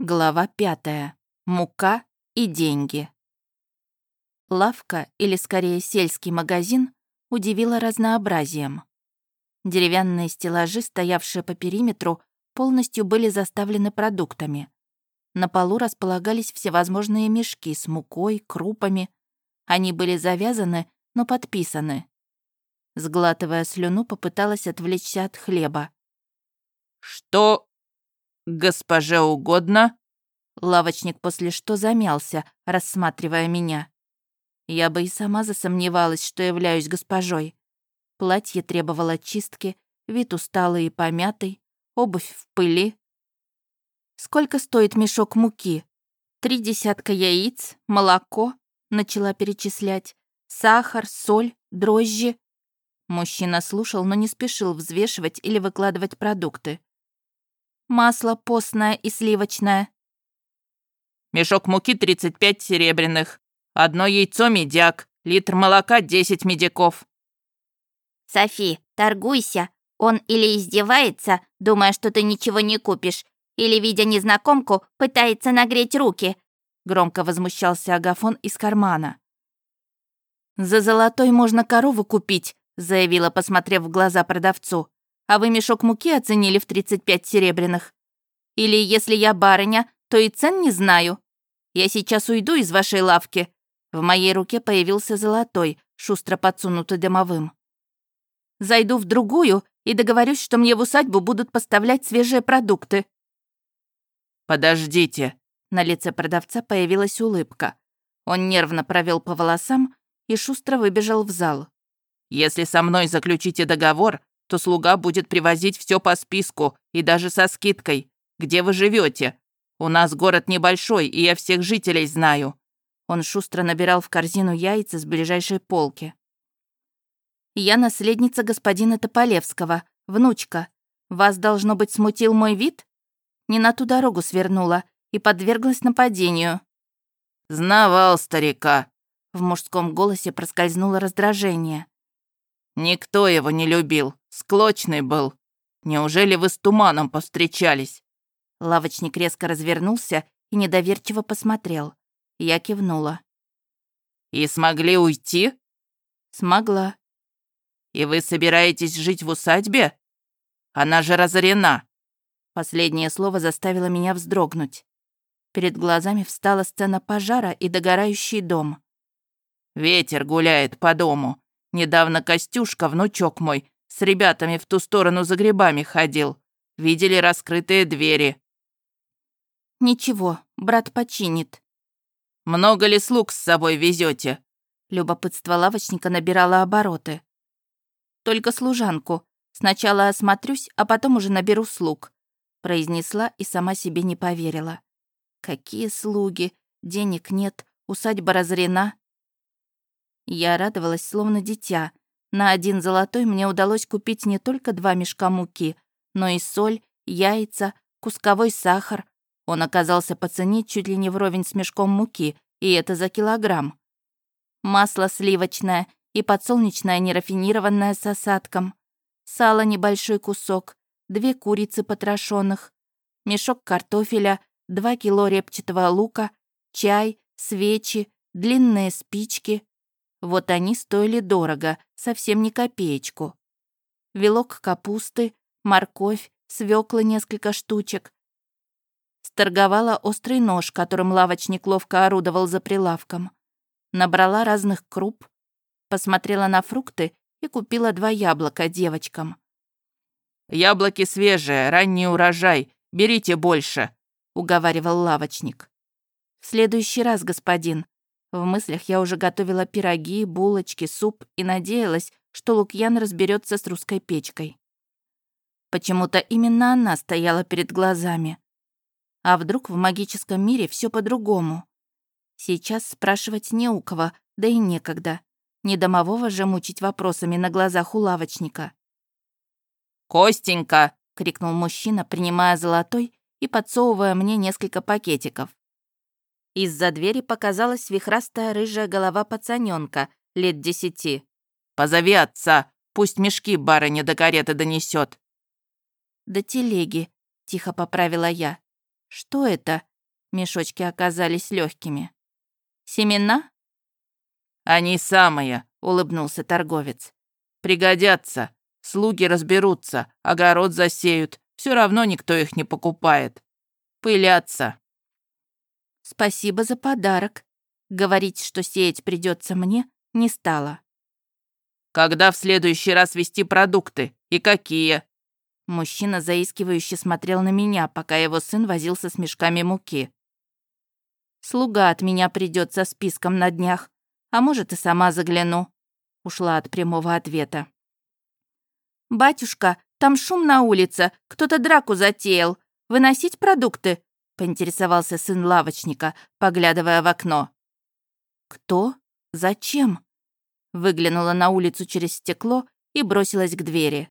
Глава пятая. Мука и деньги. Лавка, или скорее сельский магазин, удивила разнообразием. Деревянные стеллажи, стоявшие по периметру, полностью были заставлены продуктами. На полу располагались всевозможные мешки с мукой, крупами. Они были завязаны, но подписаны. Сглатывая слюну, попыталась отвлечься от хлеба. «Что «Госпоже угодно?» Лавочник после что замялся, рассматривая меня. Я бы и сама засомневалась, что являюсь госпожой. Платье требовало чистки, вид усталый и помятый, обувь в пыли. «Сколько стоит мешок муки?» «Три десятка яиц, молоко», — начала перечислять, «сахар, соль, дрожжи». Мужчина слушал, но не спешил взвешивать или выкладывать продукты масло постное и сливочное». «Мешок муки 35 серебряных, одно яйцо медяк, литр молока 10 медяков». «Софи, торгуйся. Он или издевается, думая, что ты ничего не купишь, или, видя незнакомку, пытается нагреть руки», громко возмущался Агафон из кармана. «За золотой можно корову купить», заявила, посмотрев в глаза продавцу а вы мешок муки оценили в 35 серебряных. Или если я барыня, то и цен не знаю. Я сейчас уйду из вашей лавки». В моей руке появился золотой, шустро подсунутый домовым. «Зайду в другую и договорюсь, что мне в усадьбу будут поставлять свежие продукты». «Подождите». На лице продавца появилась улыбка. Он нервно провел по волосам и шустро выбежал в зал. «Если со мной заключите договор, то слуга будет привозить все по списку и даже со скидкой. Где вы живете? У нас город небольшой, и я всех жителей знаю». Он шустро набирал в корзину яйца с ближайшей полки. «Я наследница господина Тополевского, внучка. Вас, должно быть, смутил мой вид? Не на ту дорогу свернула и подверглась нападению». «Знавал старика», — в мужском голосе проскользнуло раздражение. Никто его не любил, склочный был. Неужели вы с туманом повстречались?» Лавочник резко развернулся и недоверчиво посмотрел. Я кивнула. «И смогли уйти?» «Смогла». «И вы собираетесь жить в усадьбе? Она же разорена». Последнее слово заставило меня вздрогнуть. Перед глазами встала сцена пожара и догорающий дом. «Ветер гуляет по дому. Недавно Костюшка, внучок мой, с ребятами в ту сторону за грибами ходил. Видели раскрытые двери». «Ничего, брат починит». «Много ли слуг с собой везете? Любопытство лавочника набирало обороты. «Только служанку. Сначала осмотрюсь, а потом уже наберу слуг», произнесла и сама себе не поверила. «Какие слуги? Денег нет, усадьба разорена, я радовалась, словно дитя. На один золотой мне удалось купить не только два мешка муки, но и соль, яйца, кусковой сахар. Он оказался по цене чуть ли не вровень с мешком муки, и это за килограмм. Масло сливочное и подсолнечное нерафинированное с осадком. Сало небольшой кусок, две курицы потрошенных, мешок картофеля, два кило репчатого лука, чай, свечи, длинные спички, вот они стоили дорого, совсем не копеечку. Вилок капусты, морковь, свекла несколько штучек. Сторговала острый нож, которым лавочник ловко орудовал за прилавком. Набрала разных круп, посмотрела на фрукты и купила два яблока девочкам. «Яблоки свежие, ранний урожай, берите больше», — уговаривал лавочник. «В следующий раз, господин», в мыслях я уже готовила пироги, булочки, суп и надеялась, что Лукьян разберется с русской печкой. Почему-то именно она стояла перед глазами. А вдруг в магическом мире все по-другому? Сейчас спрашивать не у кого, да и некогда. Не домового же мучить вопросами на глазах у лавочника. «Костенька!» — крикнул мужчина, принимая золотой и подсовывая мне несколько пакетиков. Из-за двери показалась вихрастая рыжая голова пацаненка лет десяти. «Позови отца, пусть мешки барыня до кареты донесет. «До телеги», — тихо поправила я. Что это? Мешочки оказались легкими. Семена? Они самые, улыбнулся торговец. Пригодятся. Слуги разберутся, огород засеют. Все равно никто их не покупает. Пылятся. Спасибо за подарок. Говорить, что сеять придется мне, не стало. Когда в следующий раз вести продукты? И какие? Мужчина заискивающе смотрел на меня, пока его сын возился с мешками муки. «Слуга от меня придет со списком на днях, а может, и сама загляну», — ушла от прямого ответа. «Батюшка, там шум на улице, кто-то драку затеял. Выносить продукты?» — поинтересовался сын лавочника, поглядывая в окно. «Кто? Зачем?» Выглянула на улицу через стекло и бросилась к двери.